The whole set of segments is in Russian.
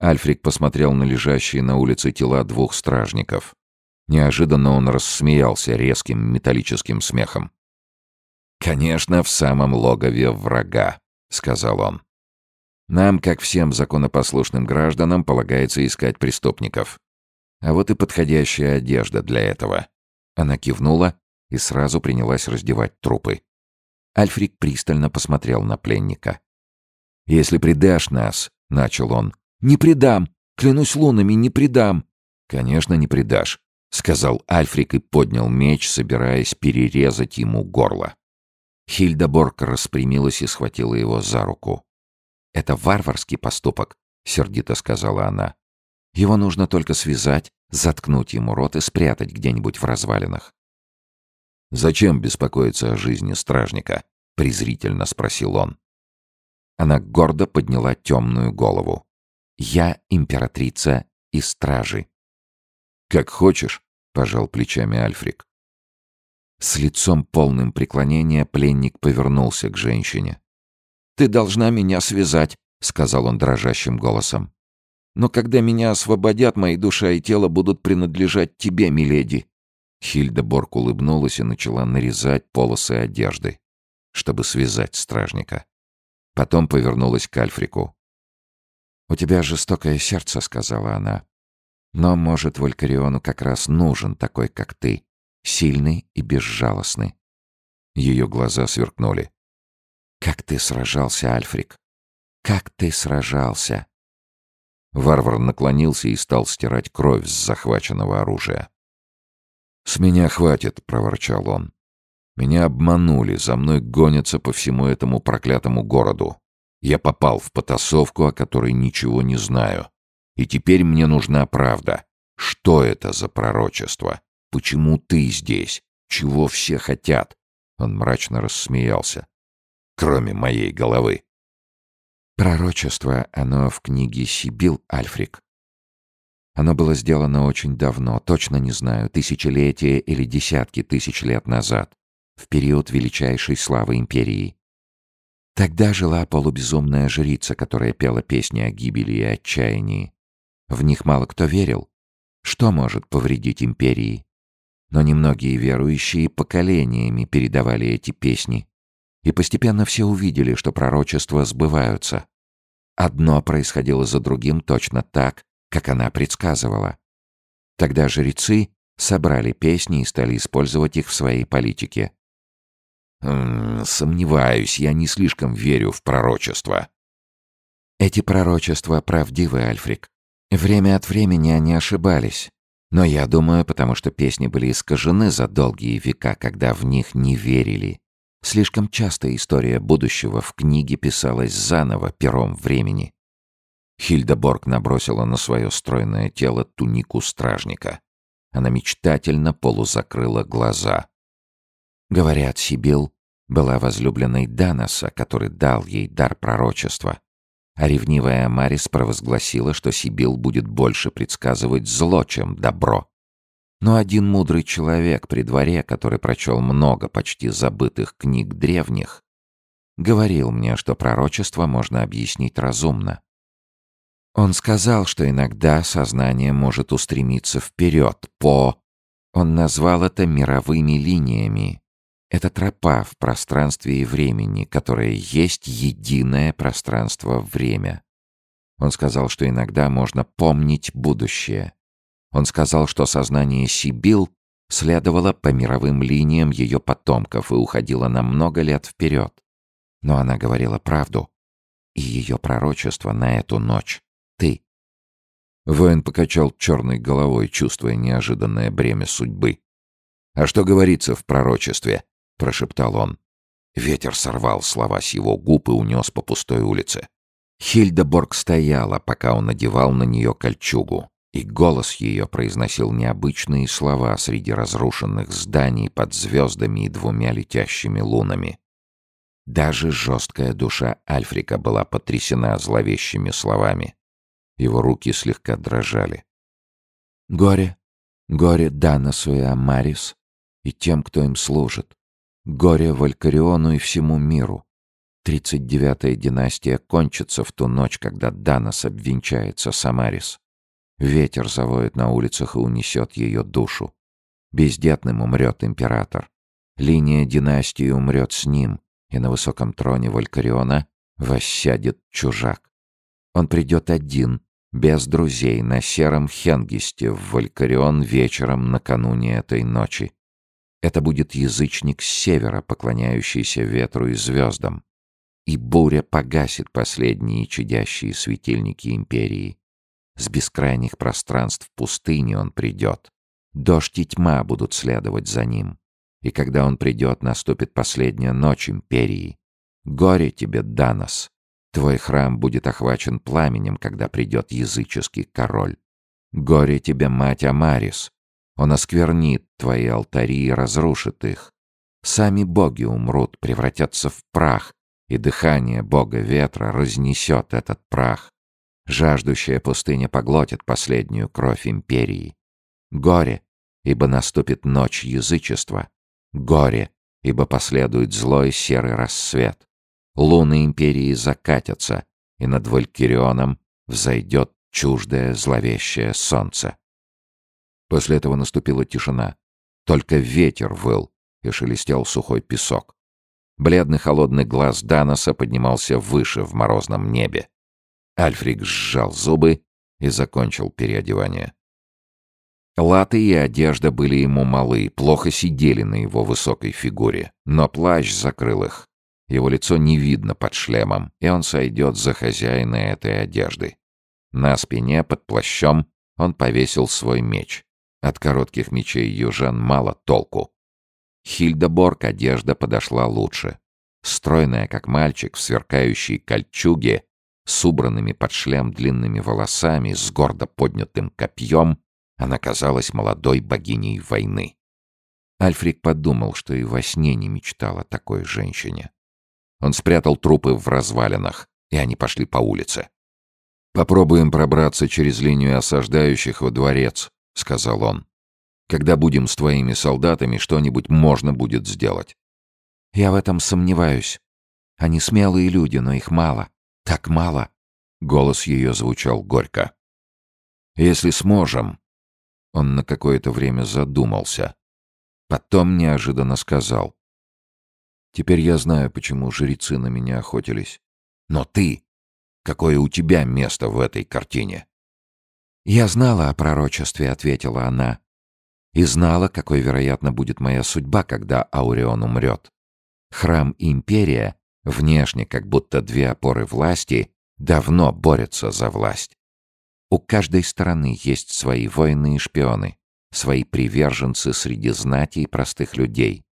Альфрик посмотрел на лежащие на улице тела двух стражников. Неожиданно он рассмеялся резким металлическим смехом. «Конечно, в самом логове врага», — сказал он. «Нам, как всем законопослушным гражданам, полагается искать преступников. А вот и подходящая одежда для этого». Она кивнула и сразу принялась раздевать трупы. Альфрик пристально посмотрел на пленника. «Если предашь нас», — начал он, «Не предам! Клянусь лунами, не предам!» «Конечно, не предашь», — сказал Альфрик и поднял меч, собираясь перерезать ему горло. Хильдеборг распрямилась и схватила его за руку. «Это варварский поступок», — сердито сказала она. «Его нужно только связать, заткнуть ему рот и спрятать где-нибудь в развалинах». «Зачем беспокоиться о жизни стражника?» — презрительно спросил он. Она гордо подняла темную голову. Я императрица и стражи. Как хочешь, пожал плечами Альфрик. С лицом полным преклонения пленник повернулся к женщине. «Ты должна меня связать», — сказал он дрожащим голосом. «Но когда меня освободят, мои душа и тело будут принадлежать тебе, миледи». Хильда Борг улыбнулась и начала нарезать полосы одежды, чтобы связать стражника. Потом повернулась к Альфрику. «У тебя жестокое сердце», — сказала она. «Но, может, Валькариону как раз нужен такой, как ты, сильный и безжалостный». Ее глаза сверкнули. «Как ты сражался, Альфрик! Как ты сражался!» Варвар наклонился и стал стирать кровь с захваченного оружия. «С меня хватит», — проворчал он. «Меня обманули, за мной гонятся по всему этому проклятому городу. Я попал в потасовку, о которой ничего не знаю. И теперь мне нужна правда. Что это за пророчество? Почему ты здесь? Чего все хотят?» Он мрачно рассмеялся. «Кроме моей головы». Пророчество, оно в книге Сибил, Альфрик. Оно было сделано очень давно, точно не знаю, тысячелетия или десятки тысяч лет назад, в период величайшей славы империи. Тогда жила полубезумная жрица, которая пела песни о гибели и отчаянии. В них мало кто верил. Что может повредить империи? Но немногие верующие поколениями передавали эти песни. И постепенно все увидели, что пророчества сбываются. Одно происходило за другим точно так, как она предсказывала. Тогда жрецы собрали песни и стали использовать их в своей политике. Сомневаюсь, я не слишком верю в пророчества. Эти пророчества правдивы, Альфрик. Время от времени они ошибались. Но я думаю, потому что песни были искажены за долгие века, когда в них не верили. Слишком часто история будущего в книге писалась заново пером времени. Хильдеборг набросила на свое стройное тело тунику стражника. Она мечтательно полузакрыла глаза. Говорят, Сибил была возлюбленной Даноса, который дал ей дар пророчества. А ревнивая Марис провозгласила, что Сибил будет больше предсказывать зло, чем добро. Но один мудрый человек при дворе, который прочел много почти забытых книг древних, говорил мне, что пророчество можно объяснить разумно. Он сказал, что иногда сознание может устремиться вперед по... Он назвал это мировыми линиями, это тропа в пространстве и времени, которая есть единое пространство-время. Он сказал, что иногда можно помнить будущее. Он сказал, что сознание Сибил следовало по мировым линиям ее потомков и уходило на много лет вперед. Но она говорила правду. И ее пророчество на эту ночь — ты. Воин покачал черной головой, чувствуя неожиданное бремя судьбы. «А что говорится в пророчестве?» Прошептал он. Ветер сорвал слова с его губ и унес по пустой улице. Хильдеборг стояла, пока он надевал на нее кольчугу, и голос ее произносил необычные слова среди разрушенных зданий под звездами и двумя летящими лунами. Даже жесткая душа Альфрика была потрясена зловещими словами. Его руки слегка дрожали. «Горе, горе Даносу и Амарис и тем, кто им служит. Горе Валькариону и всему миру. Тридцать девятая династия кончится в ту ночь, когда Данос обвенчается Самарис. Ветер завоет на улицах и унесет ее душу. Бездетным умрет император. Линия династии умрет с ним, и на высоком троне Валькариона воссядет чужак. Он придет один, без друзей, на сером Хенгисте в Валькарион вечером накануне этой ночи. Это будет язычник с севера, поклоняющийся ветру и звездам. И буря погасит последние чадящие светильники империи. С бескрайних пространств пустыни он придет. Дождь и тьма будут следовать за ним. И когда он придет, наступит последняя ночь империи. Горе тебе, Данос! Твой храм будет охвачен пламенем, когда придет языческий король. Горе тебе, мать Амарис! Он осквернит твои алтари и разрушит их. Сами боги умрут, превратятся в прах, и дыхание бога ветра разнесет этот прах. Жаждущая пустыня поглотит последнюю кровь империи. Горе, ибо наступит ночь язычества. Горе, ибо последует злой серый рассвет. Луны империи закатятся, и над Валькирионом взойдет чуждое зловещее солнце. После этого наступила тишина. Только ветер выл и шелестел сухой песок. Бледный холодный глаз Даноса поднимался выше в морозном небе. Альфрик сжал зубы и закончил переодевание. Латы и одежда были ему малы, плохо сидели на его высокой фигуре, но плащ закрыл их. Его лицо не видно под шлемом, и он сойдет за хозяина этой одежды. На спине под плащом он повесил свой меч. От коротких мечей южан мало толку. Хильдеборг одежда подошла лучше. Стройная, как мальчик, в сверкающей кольчуге, с убранными под шлем длинными волосами, с гордо поднятым копьем, она казалась молодой богиней войны. Альфрик подумал, что и во сне не мечтал о такой женщине. Он спрятал трупы в развалинах, и они пошли по улице. «Попробуем пробраться через линию осаждающих во дворец», — сказал он. «Когда будем с твоими солдатами, что-нибудь можно будет сделать». «Я в этом сомневаюсь. Они смелые люди, но их мало. Так мало». Голос ее звучал горько. «Если сможем». Он на какое-то время задумался. Потом неожиданно сказал. Теперь я знаю, почему жрецы на меня охотились. Но ты... Какое у тебя место в этой картине?» «Я знала о пророчестве», — ответила она. «И знала, какой, вероятно, будет моя судьба, когда Ауреон умрет. Храм Империя, внешне как будто две опоры власти, давно борются за власть. У каждой стороны есть свои воины и шпионы, свои приверженцы среди знати и простых людей.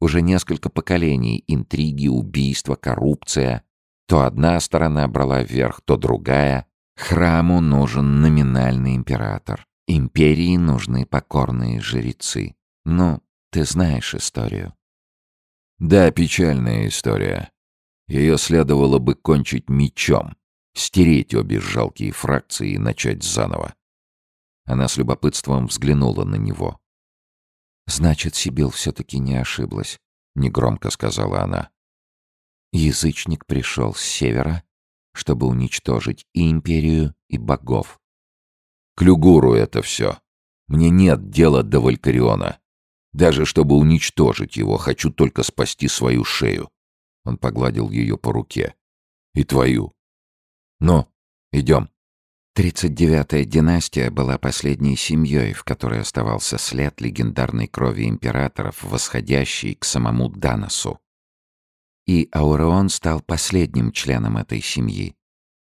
Уже несколько поколений интриги, убийства, коррупция. То одна сторона брала вверх, то другая. Храму нужен номинальный император. Империи нужны покорные жрецы. Ну, ты знаешь историю. Да, печальная история. Ее следовало бы кончить мечом, стереть обе жалкие фракции и начать заново. Она с любопытством взглянула на него. «Значит, Сибил все-таки не ошиблась», — негромко сказала она. Язычник пришел с севера, чтобы уничтожить и империю, и богов. «К Люгуру это все. Мне нет дела до Валькариона. Даже чтобы уничтожить его, хочу только спасти свою шею». Он погладил ее по руке. «И твою. Ну, идем». Тридцать девятая династия была последней семьей, в которой оставался след легендарной крови императоров, восходящий к самому Даносу. И Ауреон стал последним членом этой семьи.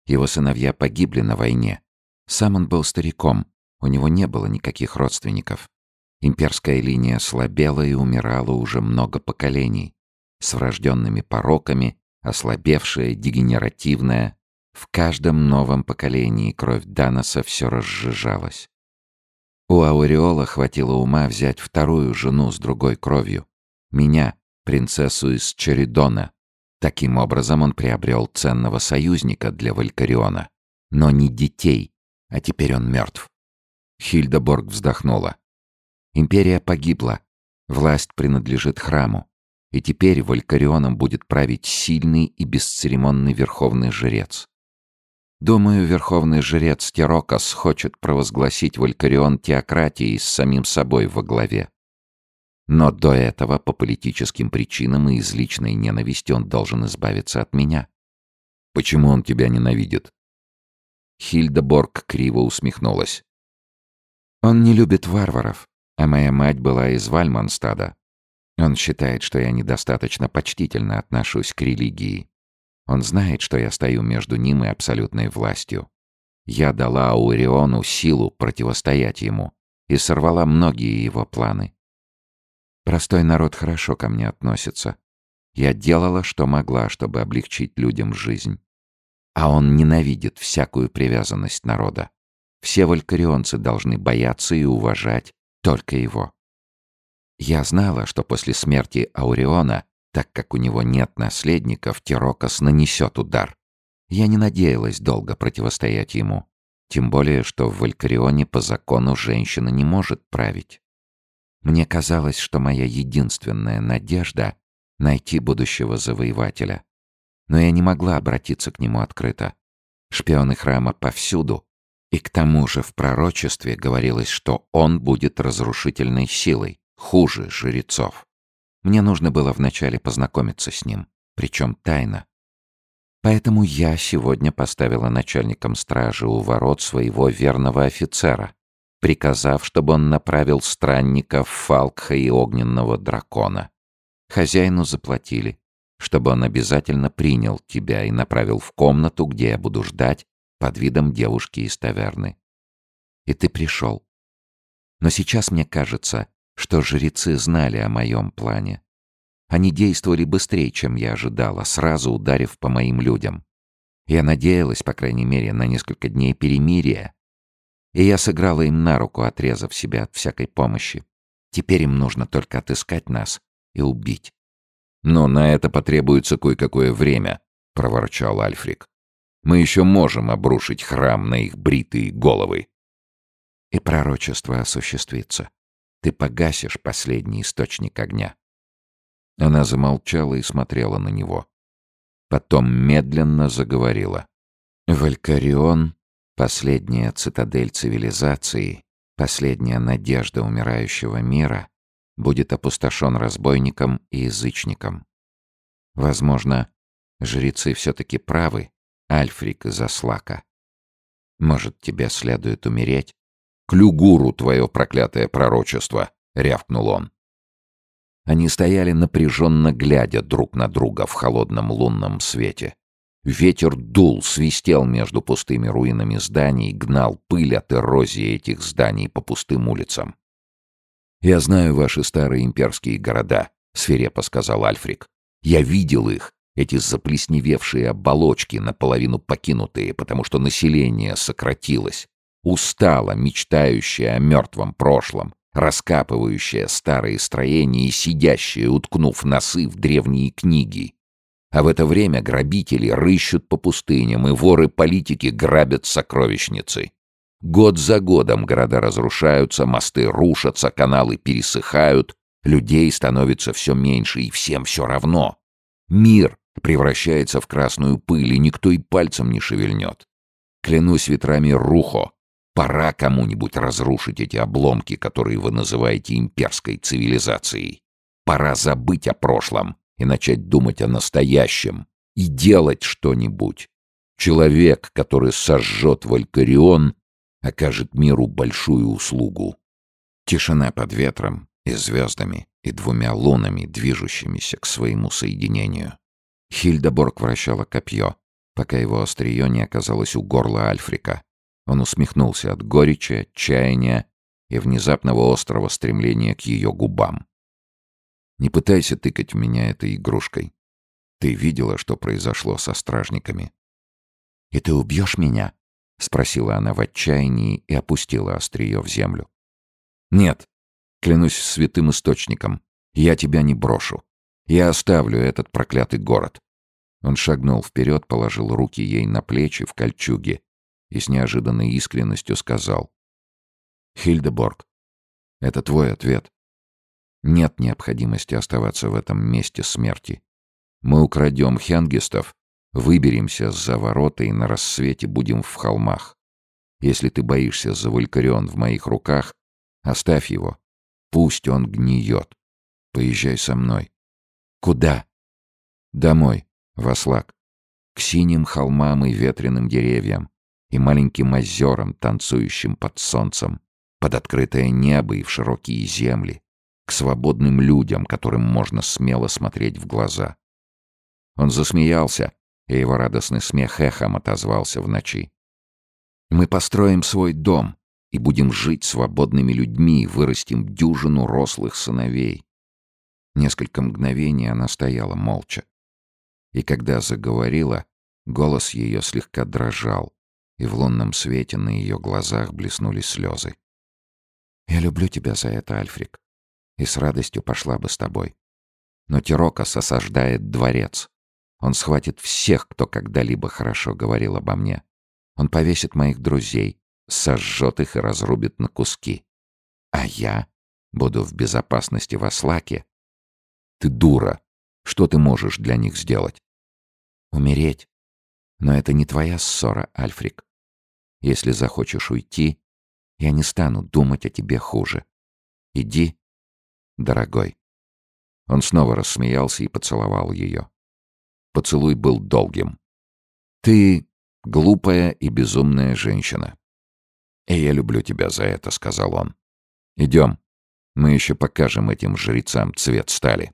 Его сыновья погибли на войне. Сам он был стариком, у него не было никаких родственников. Имперская линия слабела и умирала уже много поколений, с врожденными пороками, ослабевшая, дегенеративная, в каждом новом поколении кровь Даноса все разжижалась. У Ауреола хватило ума взять вторую жену с другой кровью. Меня, принцессу из Черидона. Таким образом он приобрел ценного союзника для Валькариона. Но не детей, а теперь он мертв. Хильдеборг вздохнула. Империя погибла. Власть принадлежит храму. И теперь Валькарионом будет править сильный и бесцеремонный верховный жрец. Думаю, верховный жрец Терокос хочет провозгласить Валькарион теократией с самим собой во главе. Но до этого, по политическим причинам и из личной ненависти, он должен избавиться от меня. Почему он тебя ненавидит? Хильдеборг криво усмехнулась. Он не любит варваров, а моя мать была из Вальманстада. Он считает, что я недостаточно почтительно отношусь к религии. Он знает, что я стою между ним и абсолютной властью. Я дала Ауриону силу противостоять ему и сорвала многие его планы. Простой народ хорошо ко мне относится. Я делала, что могла, чтобы облегчить людям жизнь. А он ненавидит всякую привязанность народа. Все валькарионцы должны бояться и уважать только его. Я знала, что после смерти Ауриона, так как у него нет наследников, Тирокос нанесет удар. Я не надеялась долго противостоять ему. Тем более, что в Валькарионе по закону женщина не может править. Мне казалось, что моя единственная надежда — найти будущего завоевателя. Но я не могла обратиться к нему открыто. Шпионы храма повсюду, и к тому же в пророчестве говорилось, что он будет разрушительной силой, хуже жрецов. Мне нужно было вначале познакомиться с ним, причем тайно. Поэтому я сегодня поставила начальником стражи у ворот своего верного офицера, приказав, чтобы он направил странников Фалкха и Огненного Дракона. Хозяину заплатили, чтобы он обязательно принял тебя и направил в комнату, где я буду ждать, под видом девушки из таверны. И ты пришел. Но сейчас мне кажется, что жрецы знали о моем плане. Они действовали быстрее, чем я ожидала, сразу ударив по моим людям. Я надеялась, по крайней мере, на несколько дней перемирия. И я сыграла им на руку, отрезав себя от всякой помощи. Теперь им нужно только отыскать нас и убить. «Но на это потребуется кое-какое время», — проворчал Альфрик. Мы еще можем обрушить храм на их бритые головы. И пророчество осуществится. Ты погасишь последний источник огня. Она замолчала и смотрела на него. Потом медленно заговорила. Валькарион — последняя цитадель цивилизации, последняя надежда умирающего мира — будет опустошен разбойником и язычником. Возможно, жрецы все-таки правы, Альфрик из Аслака. Может, тебе следует умереть? Клюгуру твое проклятое пророчество, рявкнул он. Они стояли напряженно глядя друг на друга в холодном лунном свете. Ветер дул, свистел между пустыми руинами зданий, гнал пыль от эрозии этих зданий по пустым улицам. «Я знаю ваши старые имперские города», — свирепо сказал Альфрик. «Я видел их эти заплесневевшие оболочки, наполовину покинутые, потому что население сократилось, устало, мечтающее о мертвом прошлом, раскапывающее старые строения и сидящее, уткнув носы в древние книги. А в это время грабители рыщут по пустыням, и воры-политики грабят сокровищницы. Год за годом города разрушаются, мосты рушатся, каналы пересыхают, людей становится все меньше, и всем все равно. Мир превращается в красную пыль, и никто и пальцем не шевельнет. Клянусь ветрами Рухо, пора кому-нибудь разрушить эти обломки, которые вы называете имперской цивилизацией. Пора забыть о прошлом и начать думать о настоящем и делать что-нибудь. Человек, который сожжет Валькарион, окажет миру большую услугу. Тишина под ветром и звездами и двумя лунами, движущимися к своему соединению. Хильдеборг вращала копье, пока его острие не оказалось у горла Альфрика. Он усмехнулся от горечи, отчаяния и внезапного острого стремления к ее губам. «Не пытайся тыкать в меня этой игрушкой. Ты видела, что произошло со стражниками?» «И ты убьешь меня?» — спросила она в отчаянии и опустила острие в землю. «Нет, клянусь святым источником, я тебя не брошу. Я оставлю этот проклятый город. Он шагнул вперед, положил руки ей на плечи в кольчуге и с неожиданной искренностью сказал. «Хильдеборг, это твой ответ. Нет необходимости оставаться в этом месте смерти. Мы украдем хенгистов, выберемся за ворота и на рассвете будем в холмах. Если ты боишься за Валькарион в моих руках, оставь его. Пусть он гниет. Поезжай со мной. Куда? Домой, в Ослак. К синим холмам и ветреным деревьям, и маленьким озерам, танцующим под солнцем, под открытое небо и в широкие земли, к свободным людям, которым можно смело смотреть в глаза. Он засмеялся, и его радостный смех эхом отозвался в ночи. «Мы построим свой дом и будем жить свободными людьми, вырастим дюжину рослых сыновей». Несколько мгновений она стояла молча. И когда заговорила, голос ее слегка дрожал, и в лунном свете на ее глазах блеснули слезы. «Я люблю тебя за это, Альфрик и с радостью пошла бы с тобой. Но Тирокос осаждает дворец. Он схватит всех, кто когда-либо хорошо говорил обо мне. Он повесит моих друзей, сожжет их и разрубит на куски. А я буду в безопасности в Аслаке. Ты дура. Что ты можешь для них сделать? Умереть. Но это не твоя ссора, Альфрик. Если захочешь уйти, я не стану думать о тебе хуже. Иди дорогой». Он снова рассмеялся и поцеловал ее. Поцелуй был долгим. «Ты глупая и безумная женщина. И я люблю тебя за это», — сказал он. «Идем. Мы еще покажем этим жрецам цвет стали».